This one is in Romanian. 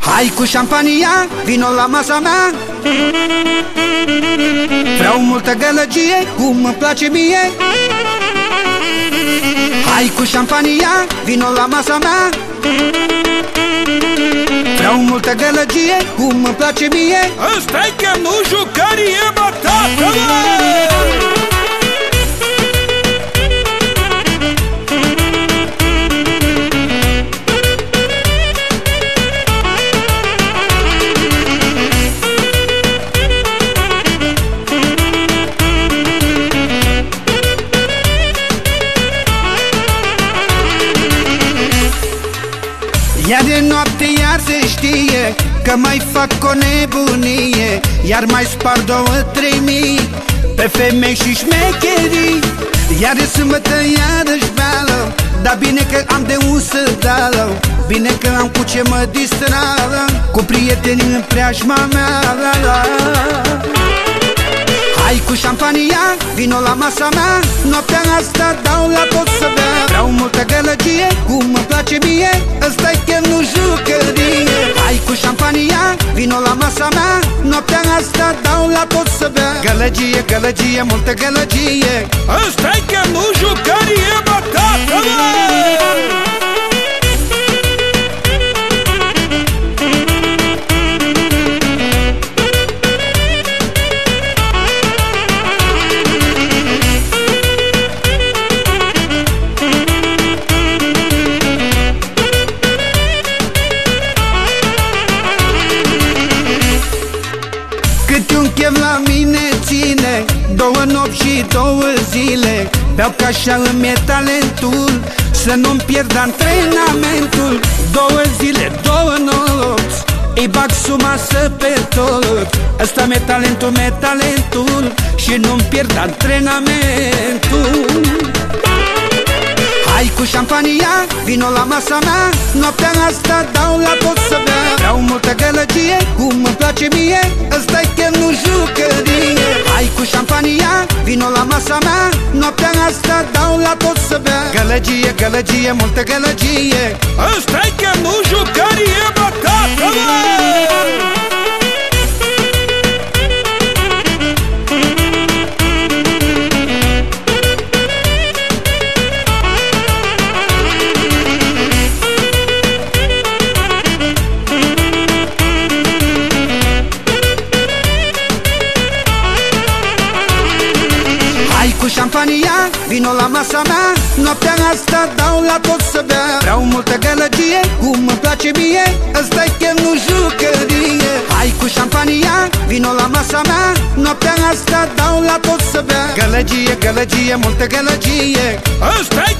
Hai cu șampania, vino la masa mea. Vreau multă gălăgie, cum îmi place mie. Hai cu șampania, vino la masa mea. Vreau multă gălăgie, cum îmi place mie. Ăsta-i că nu jucărie, bă, Iar de noapte iar se știe Că mai fac o nebunie Iar mai spar două, trei mii Pe femei și șmecherii Iar de sâmbătă iarăși beală Dar bine că am de un să dală Bine că am cu ce mă distrară Cu prietenii în preajma mea la, la. Hai cu șampania, vino la masa mea Noaptea asta dau la tot să bea Vreau vino la masa mea Noaptea asta dau la tot să bea. Gălăgie, gălăgie, multă gălăgie. Ăsta-i Câte un chef la mine ține Două nopți și două zile. Beau ca așa îmi e talentul Să nu-mi pierd antrenamentul. Două zile, două nopți Îi bag suma să pe tot. Ăsta mi-e talentul, mi-e talentul Și nu-mi pierd antrenamentul Hai cu șampania, vino la masa mea. Noaptea asta dau la tot să bea. Vreau multă gălăgie, cum îmi place mie. Ăsta e chiar nu jucărie. Hai cu șampania, vino la masa mea. Noaptea asta dau la tot să bea. Gălăgie, gălăgie, multă gălăgie. Ăsta-i că nu jucărie, bă, șampania, vino la masa mea. Noaptea asta dau la tot să bea. Vreau multă gălăgie, cum îmi place mie. Ăsta e chiar nu jucărie. Hai cu șampania, vino la masa mea. Noaptea asta dau la tot să bea. Gălăgie, gălăgie, multă gălăgie. Ăsta-i că nu